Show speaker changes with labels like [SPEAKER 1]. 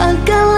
[SPEAKER 1] gagal